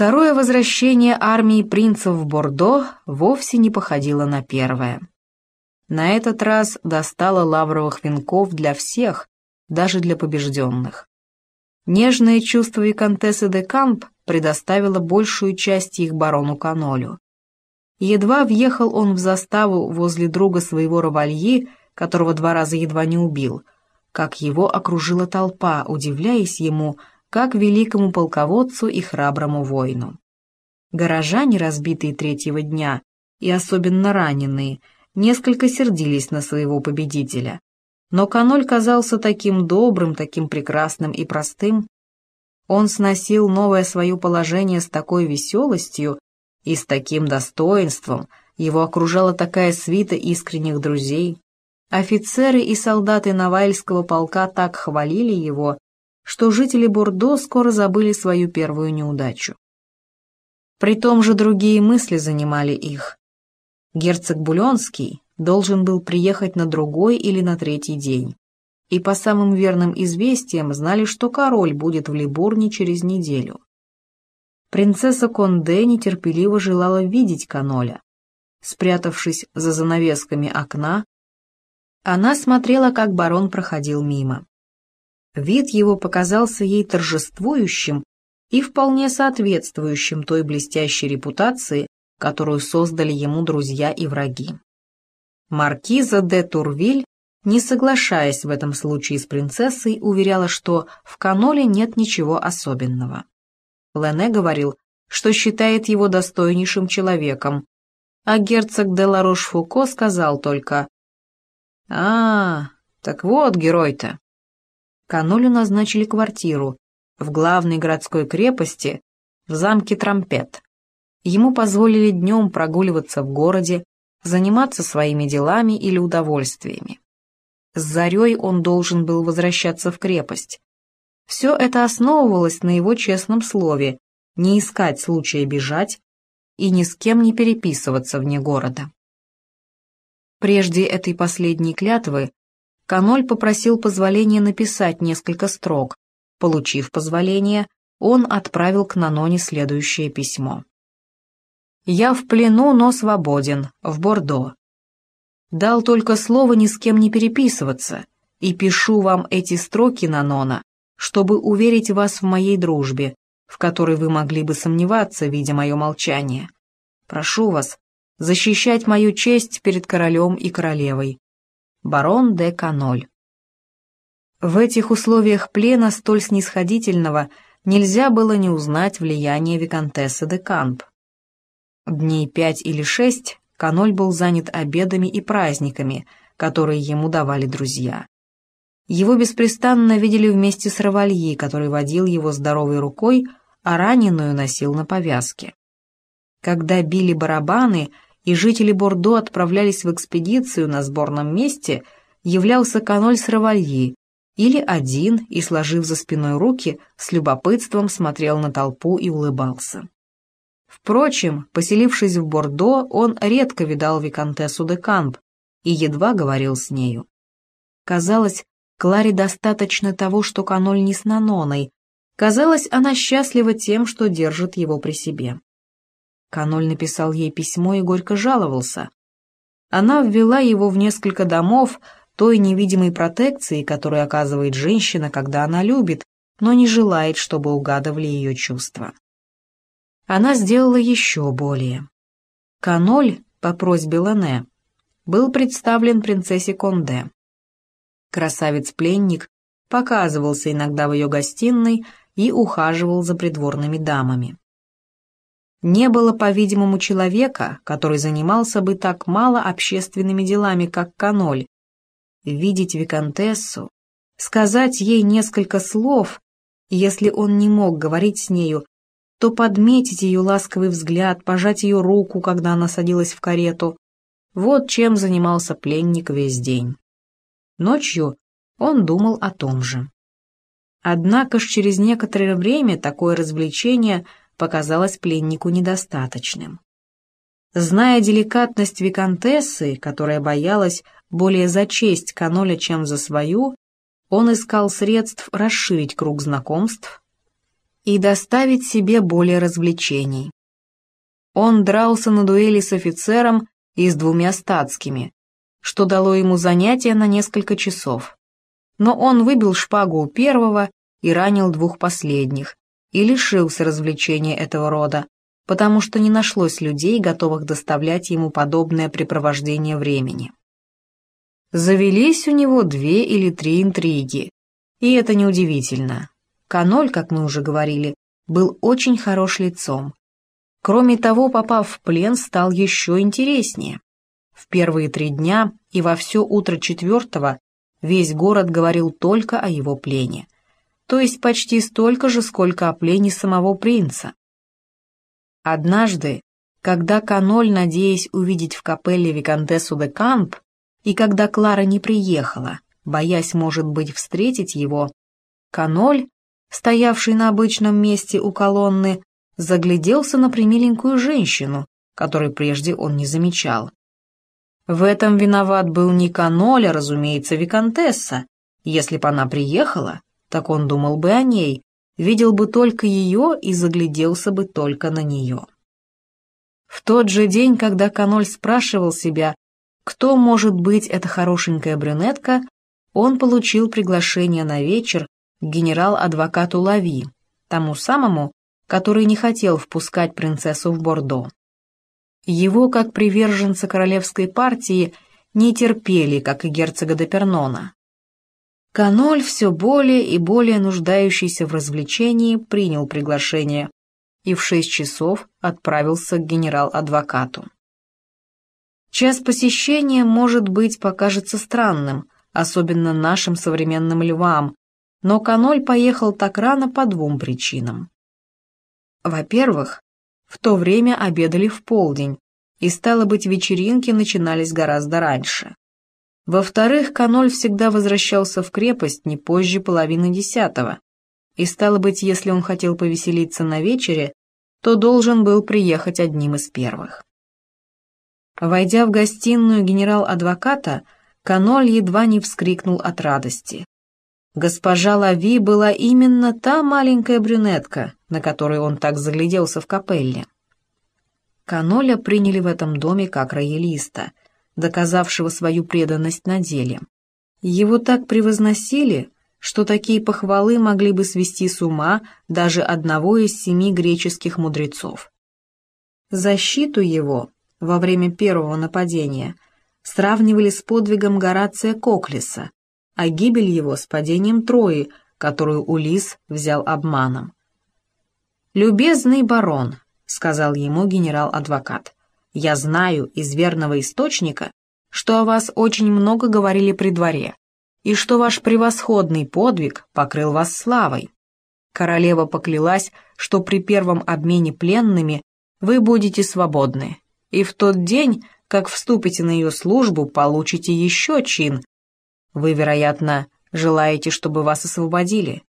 Второе возвращение армии принцев в Бордо вовсе не походило на первое. На этот раз достало лавровых венков для всех, даже для побежденных. Нежное чувство виконтессы де Камп предоставило большую часть их барону Канолю. Едва въехал он в заставу возле друга своего Равальи, которого два раза едва не убил, как его окружила толпа, удивляясь ему, как великому полководцу и храброму воину. Горожане, разбитые третьего дня, и особенно раненые, несколько сердились на своего победителя. Но Каноль казался таким добрым, таким прекрасным и простым. Он сносил новое свое положение с такой веселостью и с таким достоинством, его окружала такая свита искренних друзей. Офицеры и солдаты Навальского полка так хвалили его, что жители Бордо скоро забыли свою первую неудачу. При том же другие мысли занимали их. Герцог Буленский должен был приехать на другой или на третий день. И по самым верным известиям знали, что король будет в Либурне через неделю. Принцесса Конде нетерпеливо желала видеть Каноля. Спрятавшись за занавесками окна, она смотрела, как барон проходил мимо. Вид его показался ей торжествующим и вполне соответствующим той блестящей репутации, которую создали ему друзья и враги. Маркиза де Турвиль, не соглашаясь в этом случае с принцессой, уверяла, что в каноле нет ничего особенного. Лене говорил, что считает его достойнейшим человеком, а герцог де Ларош-Фуко сказал только «А, так вот герой-то». Канолю назначили квартиру в главной городской крепости в замке Трампет. Ему позволили днем прогуливаться в городе, заниматься своими делами или удовольствиями. С зарей он должен был возвращаться в крепость. Все это основывалось на его честном слове не искать случая бежать и ни с кем не переписываться вне города. Прежде этой последней клятвы Каноль попросил позволения написать несколько строк. Получив позволение, он отправил к Наноне следующее письмо. «Я в плену, но свободен, в Бордо. Дал только слово ни с кем не переписываться, и пишу вам эти строки, Нанона, чтобы уверить вас в моей дружбе, в которой вы могли бы сомневаться, видя мое молчание. Прошу вас защищать мою честь перед королем и королевой, барон де Каноль. В этих условиях плена столь снисходительного нельзя было не узнать влияние виконтессы де Камп. Дней пять или шесть Каноль был занят обедами и праздниками, которые ему давали друзья. Его беспрестанно видели вместе с Равальи, который водил его здоровой рукой, а раненую носил на повязке. Когда били барабаны, и жители Бордо отправлялись в экспедицию на сборном месте, являлся каноль с Равальи, или один и, сложив за спиной руки, с любопытством смотрел на толпу и улыбался. Впрочем, поселившись в Бордо, он редко видал виконтессу де Камп и едва говорил с нею. Казалось, Кларе достаточно того, что каноль не с Наноной. Казалось, она счастлива тем, что держит его при себе. Каноль написал ей письмо и горько жаловался. Она ввела его в несколько домов той невидимой протекции, которую оказывает женщина, когда она любит, но не желает, чтобы угадывали ее чувства. Она сделала еще более. Каноль, по просьбе Лене, был представлен принцессе Конде. Красавец-пленник показывался иногда в ее гостиной и ухаживал за придворными дамами. Не было, по-видимому, человека, который занимался бы так мало общественными делами, как Каноль. Видеть виконтессу, сказать ей несколько слов, если он не мог говорить с нею, то подметить ее ласковый взгляд, пожать ее руку, когда она садилась в карету. Вот чем занимался пленник весь день. Ночью он думал о том же. Однако ж через некоторое время такое развлечение – показалось пленнику недостаточным. Зная деликатность виконтессы, которая боялась более за честь Каноля, чем за свою, он искал средств расширить круг знакомств и доставить себе более развлечений. Он дрался на дуэли с офицером и с двумя статскими, что дало ему занятие на несколько часов. Но он выбил шпагу у первого и ранил двух последних, и лишился развлечения этого рода, потому что не нашлось людей, готовых доставлять ему подобное препровождение времени. Завелись у него две или три интриги, и это неудивительно. Каноль, как мы уже говорили, был очень хорош лицом. Кроме того, попав в плен, стал еще интереснее. В первые три дня и во все утро четвертого весь город говорил только о его плене, то есть почти столько же, сколько о плене самого принца. Однажды, когда Каноль, надеясь увидеть в капелле Викантессу де Камп, и когда Клара не приехала, боясь, может быть, встретить его, Каноль, стоявший на обычном месте у колонны, загляделся на примиленькую женщину, которой прежде он не замечал. В этом виноват был не Каноль, а, разумеется, Викантесса. Если бы она приехала, так он думал бы о ней, видел бы только ее и загляделся бы только на нее. В тот же день, когда Каноль спрашивал себя, кто может быть эта хорошенькая брюнетка, он получил приглашение на вечер к генерал-адвокату Лави, тому самому, который не хотел впускать принцессу в Бордо. Его, как приверженца королевской партии, не терпели, как и герцога де Пернона. Каноль, все более и более нуждающийся в развлечении, принял приглашение и в шесть часов отправился к генерал-адвокату. Час посещения, может быть, покажется странным, особенно нашим современным львам, но Каноль поехал так рано по двум причинам. Во-первых, в то время обедали в полдень, и, стало быть, вечеринки начинались гораздо раньше. Во-вторых, Каноль всегда возвращался в крепость не позже половины десятого, и, стало быть, если он хотел повеселиться на вечере, то должен был приехать одним из первых. Войдя в гостиную генерал-адвоката, Каноль едва не вскрикнул от радости. Госпожа Лави была именно та маленькая брюнетка, на которой он так загляделся в капелле. Каноля приняли в этом доме как роялиста, доказавшего свою преданность на деле. Его так превозносили, что такие похвалы могли бы свести с ума даже одного из семи греческих мудрецов. Защиту его во время первого нападения сравнивали с подвигом Горация Коклиса, а гибель его с падением Трои, которую Улис взял обманом. «Любезный барон», — сказал ему генерал-адвокат, — «я знаю из верного источника, что о вас очень много говорили при дворе, и что ваш превосходный подвиг покрыл вас славой. Королева поклялась, что при первом обмене пленными вы будете свободны, и в тот день, как вступите на ее службу, получите еще чин. Вы, вероятно, желаете, чтобы вас освободили?»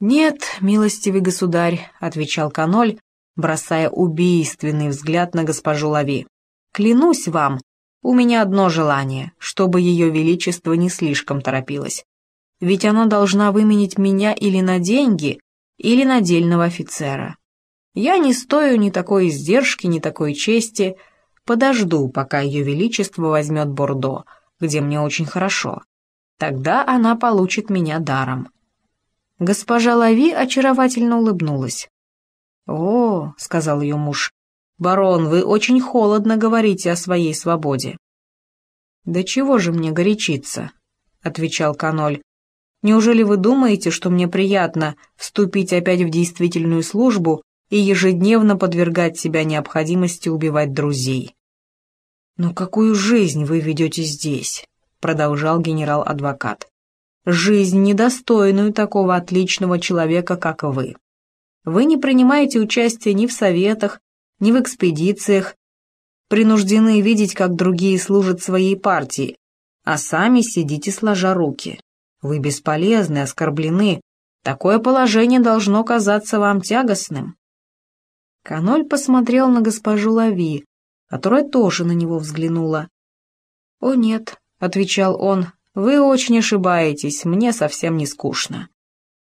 «Нет, милостивый государь», — отвечал Каноль, бросая убийственный взгляд на госпожу Лави. «Клянусь вам, у меня одно желание, чтобы ее величество не слишком торопилось. Ведь она должна выменить меня или на деньги, или на дельного офицера. Я не стою ни такой издержки, ни такой чести. Подожду, пока ее величество возьмет Бордо, где мне очень хорошо. Тогда она получит меня даром. Госпожа Лави очаровательно улыбнулась. «О», — сказал ее муж, — «барон, вы очень холодно говорите о своей свободе». «Да чего же мне горячиться?» — отвечал Каноль. «Неужели вы думаете, что мне приятно вступить опять в действительную службу и ежедневно подвергать себя необходимости убивать друзей. «Но какую жизнь вы ведете здесь?» — продолжал генерал-адвокат. «Жизнь, недостойную такого отличного человека, как вы. Вы не принимаете участия ни в советах, ни в экспедициях, принуждены видеть, как другие служат своей партии, а сами сидите сложа руки. Вы бесполезны, оскорблены. Такое положение должно казаться вам тягостным. Каноль посмотрел на госпожу Лави, которая тоже на него взглянула. «О нет», — отвечал он, — «вы очень ошибаетесь, мне совсем не скучно».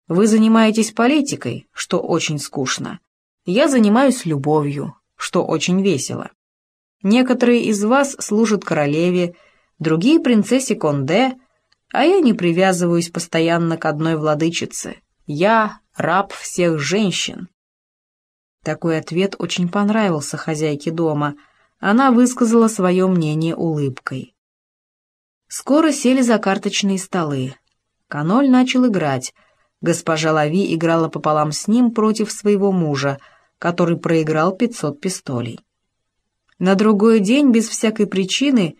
Вы занимаетесь политикой, что очень скучно. Я занимаюсь любовью, что очень весело. Некоторые из вас служат королеве, другие — принцессе Конде, а я не привязываюсь постоянно к одной владычице. Я — раб всех женщин. Такой ответ очень понравился хозяйке дома. Она высказала свое мнение улыбкой. Скоро сели за карточные столы. Каноль начал играть. Госпожа Лави играла пополам с ним против своего мужа, который проиграл 500 пистолей. На другой день, без всякой причины,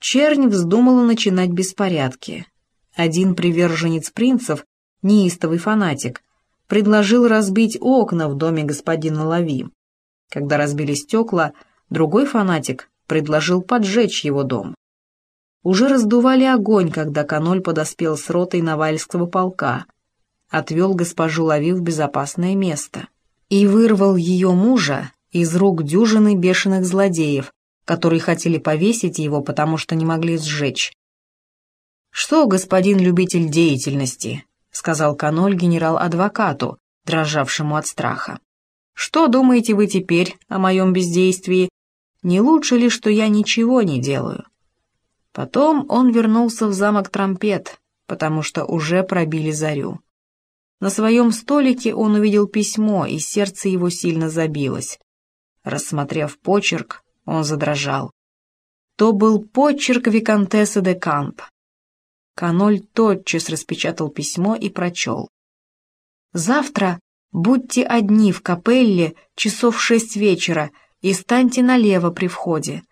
чернь вздумала начинать беспорядки. Один приверженец принцев, неистовый фанатик, предложил разбить окна в доме господина Лави. Когда разбили стекла, другой фанатик предложил поджечь его дом. Уже раздували огонь, когда Каноль подоспел с ротой Навальского полка, отвел госпожу Лави в безопасное место и вырвал ее мужа из рук дюжины бешеных злодеев, которые хотели повесить его, потому что не могли сжечь. «Что, господин любитель деятельности?» — сказал Каноль генерал-адвокату, дрожавшему от страха. «Что думаете вы теперь о моем бездействии? Не лучше ли, что я ничего не делаю?» Потом он вернулся в замок Трампет, потому что уже пробили зарю. На своем столике он увидел письмо, и сердце его сильно забилось. Рассмотрев почерк, он задрожал. То был почерк Викантессы де Камп. Каноль тотчас распечатал письмо и прочел. «Завтра будьте одни в капелле часов шесть вечера и станьте налево при входе».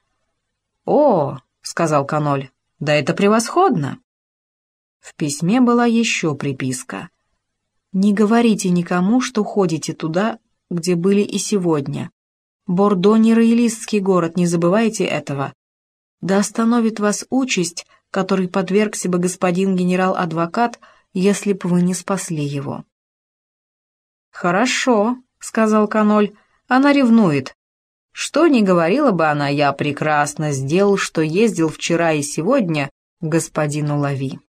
«О!» — сказал Каноль. «Да это превосходно!» В письме была еще приписка. «Не говорите никому, что ходите туда, где были и сегодня. Бордо не роялистский город, не забывайте этого. Да остановит вас участь, которой подвергся бы господин генерал-адвокат, если б вы не спасли его». «Хорошо», — сказал Каноль, — «она ревнует. Что ни говорила бы она, я прекрасно сделал, что ездил вчера и сегодня к господину Лави.